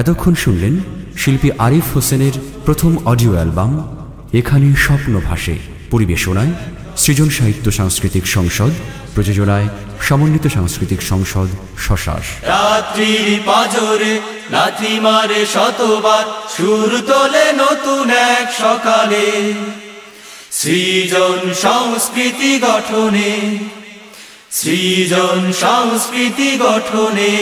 এতক্ষণ শুনলেন শিল্পী আরিফ হোসেনের প্রথম অডিও অ্যালবাম, এখানে স্বপ্ন ভাসে। পরিবেশনায় সৃজন সাহিত্য সাংস্কৃতিক সংসদ, প্রযোজনায় সমন্বিত সাংস্কৃতিক সংসদ শশাস রাত্রির পাজরে লাথি মারে শতবার, সুর তোলে নতুন এক সকালে। সৃজন সংস্কৃতি গঠনে, সৃজন সংস্কৃতি গঠনে।